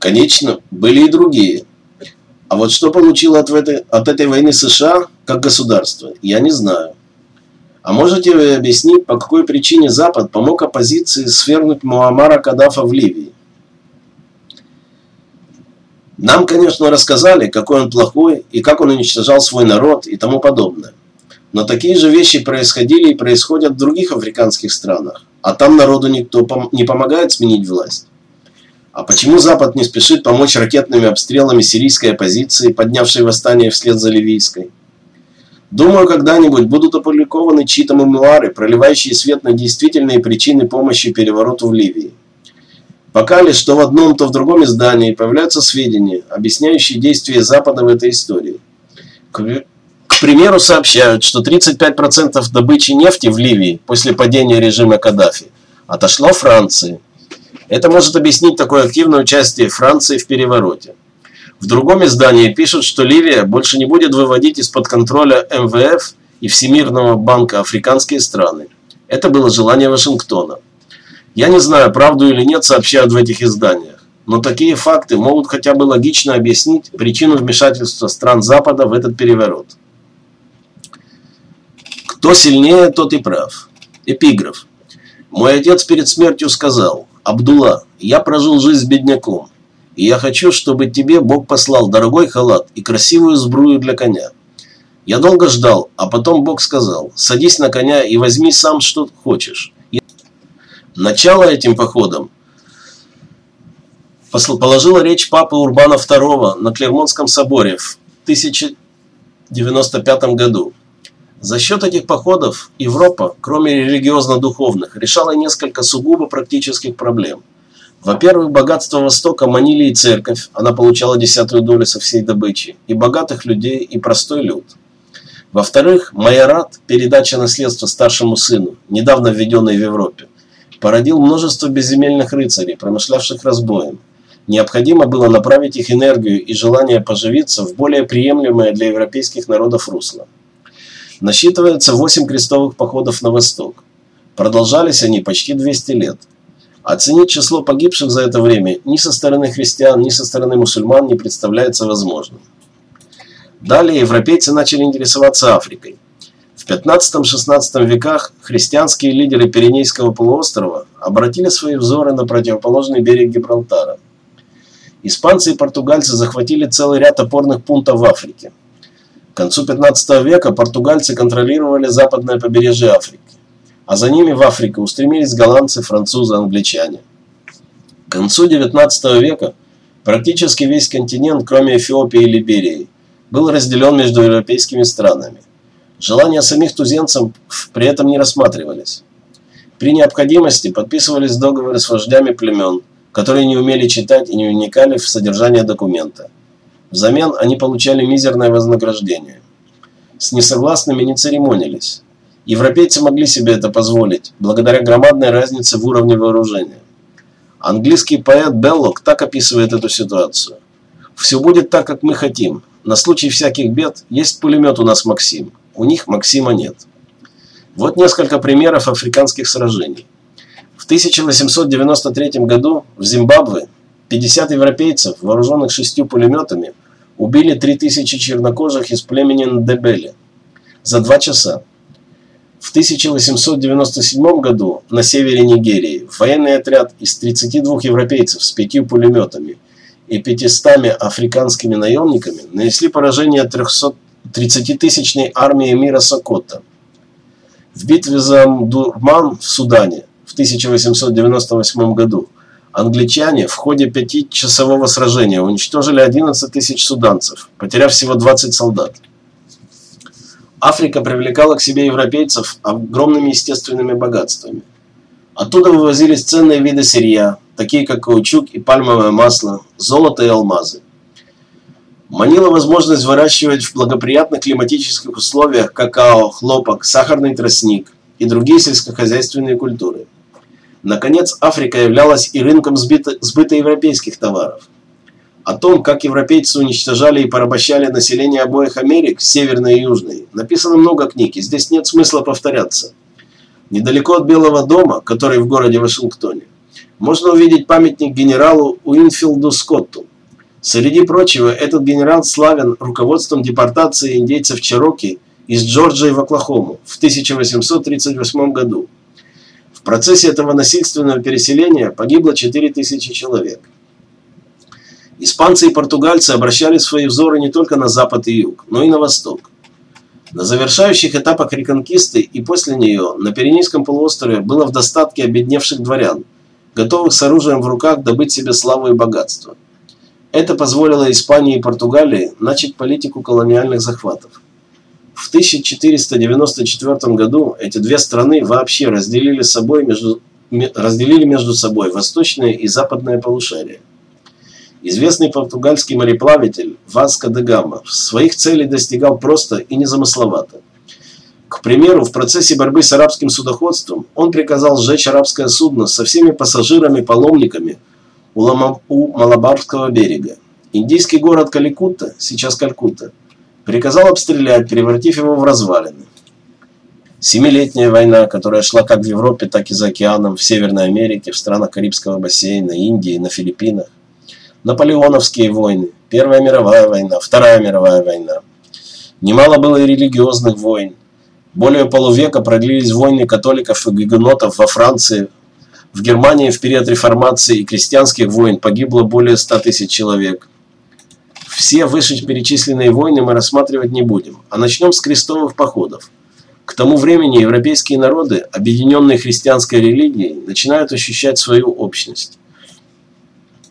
Конечно, были и другие. А вот что получил от, этой, от этой войны США как государство, я не знаю. А можете вы объяснить, по какой причине Запад помог оппозиции свергнуть Муаммара Каддафа в Ливии? Нам, конечно, рассказали, какой он плохой и как он уничтожал свой народ и тому подобное. Но такие же вещи происходили и происходят в других африканских странах, а там народу никто не помогает сменить власть. А почему Запад не спешит помочь ракетными обстрелами сирийской оппозиции, поднявшей восстание вслед за ливийской? Думаю, когда-нибудь будут опубликованы чьи-то мемуары, проливающие свет на действительные причины помощи перевороту в Ливии. Пока лишь то в одном, то в другом издании появляются сведения, объясняющие действия Запада в этой истории. К, к примеру, сообщают, что 35% добычи нефти в Ливии после падения режима Каддафи отошло Франции. Это может объяснить такое активное участие Франции в перевороте. В другом издании пишут, что Ливия больше не будет выводить из-под контроля МВФ и Всемирного банка африканские страны. Это было желание Вашингтона. Я не знаю, правду или нет сообщают в этих изданиях, но такие факты могут хотя бы логично объяснить причину вмешательства стран Запада в этот переворот. Кто сильнее, тот и прав. Эпиграф. Мой отец перед смертью сказал, «Абдулла, я прожил жизнь бедняком, и я хочу, чтобы тебе Бог послал дорогой халат и красивую сбрую для коня. Я долго ждал, а потом Бог сказал, садись на коня и возьми сам, что хочешь. И... Начало этим походом положила речь папы Урбана II на Клермонском соборе в 1095 году. За счет этих походов Европа, кроме религиозно-духовных, решала несколько сугубо практических проблем – во-первых, богатство Востока манили и церковь, она получала десятую долю со всей добычи, и богатых людей, и простой люд. Во-вторых, майорат, передача наследства старшему сыну, недавно введенной в Европе, породил множество безземельных рыцарей, промышлявших разбоем. Необходимо было направить их энергию и желание поживиться в более приемлемое для европейских народов русло. Насчитывается 8 крестовых походов на восток. Продолжались они почти 200 лет. Оценить число погибших за это время ни со стороны христиан, ни со стороны мусульман не представляется возможным. Далее европейцы начали интересоваться Африкой. В 15-16 веках христианские лидеры Пиренейского полуострова обратили свои взоры на противоположный берег Гибралтара. Испанцы и португальцы захватили целый ряд опорных пунктов в Африке. Концу 15 века португальцы контролировали западное побережье Африки а за ними в Африку устремились голландцы, французы, англичане. К концу XIX века практически весь континент, кроме Эфиопии и Либерии, был разделен между европейскими странами. Желания самих туземцев при этом не рассматривались. При необходимости подписывались договоры с вождями племен, которые не умели читать и не уникали в содержание документа. Взамен они получали мизерное вознаграждение. С несогласными не церемонились. Европейцы могли себе это позволить, благодаря громадной разнице в уровне вооружения. Английский поэт Беллок так описывает эту ситуацию. «Все будет так, как мы хотим. На случай всяких бед есть пулемет у нас Максим. У них Максима нет». Вот несколько примеров африканских сражений. В 1893 году в Зимбабве 50 европейцев, вооруженных шестью пулеметами, убили 3000 чернокожих из племени Ndebele за два часа. В 1897 году на севере Нигерии военный отряд из 32 европейцев с пятью пулеметами и 500 африканскими наемниками нанесли поражение 30-тысячной армии мира Сокота. В битве за Мдурман в Судане в 1898 году англичане в ходе пятичасового сражения уничтожили 11 тысяч суданцев, потеряв всего 20 солдат. Африка привлекала к себе европейцев огромными естественными богатствами. Оттуда вывозились ценные виды сырья, такие как каучук и пальмовое масло, золото и алмазы. Манила возможность выращивать в благоприятных климатических условиях какао, хлопок, сахарный тростник и другие сельскохозяйственные культуры. Наконец, Африка являлась и рынком сбыта, сбыта европейских товаров. О том, как европейцы уничтожали и порабощали население обоих Америк, северной и южной, написано много книг, и здесь нет смысла повторяться. Недалеко от Белого дома, который в городе Вашингтоне, можно увидеть памятник генералу Уинфилду Скотту. Среди прочего, этот генерал славен руководством депортации индейцев Чероки из Джорджии в Оклахому в 1838 году. В процессе этого насильственного переселения погибло 4000 человек. Испанцы и португальцы обращали свои взоры не только на запад и юг, но и на восток. На завершающих этапах реконкисты и после нее на Пиренейском полуострове было в достатке обедневших дворян, готовых с оружием в руках добыть себе славу и богатство. Это позволило Испании и Португалии начать политику колониальных захватов. В 1494 году эти две страны вообще разделили, собой между, разделили между собой восточное и западное полушарие. Известный португальский мореплаватель Васко де Гама своих целей достигал просто и незамысловато. К примеру, в процессе борьбы с арабским судоходством он приказал сжечь арабское судно со всеми пассажирами-паломниками у, Лама, у Малабарского берега. Индийский город Каликутта, сейчас Калькутта, приказал обстрелять, превратив его в развалины. Семилетняя война, которая шла как в Европе, так и за океаном, в Северной Америке, в странах Карибского бассейна, Индии, на Филиппинах. Наполеоновские войны, Первая мировая война, Вторая мировая война. Немало было и религиозных войн. Более полувека продлились войны католиков и гигенотов во Франции. В Германии в период реформации и крестьянских войн погибло более 100 тысяч человек. Все вышеперечисленные войны мы рассматривать не будем, а начнем с крестовых походов. К тому времени европейские народы, объединенные христианской религией, начинают ощущать свою общность.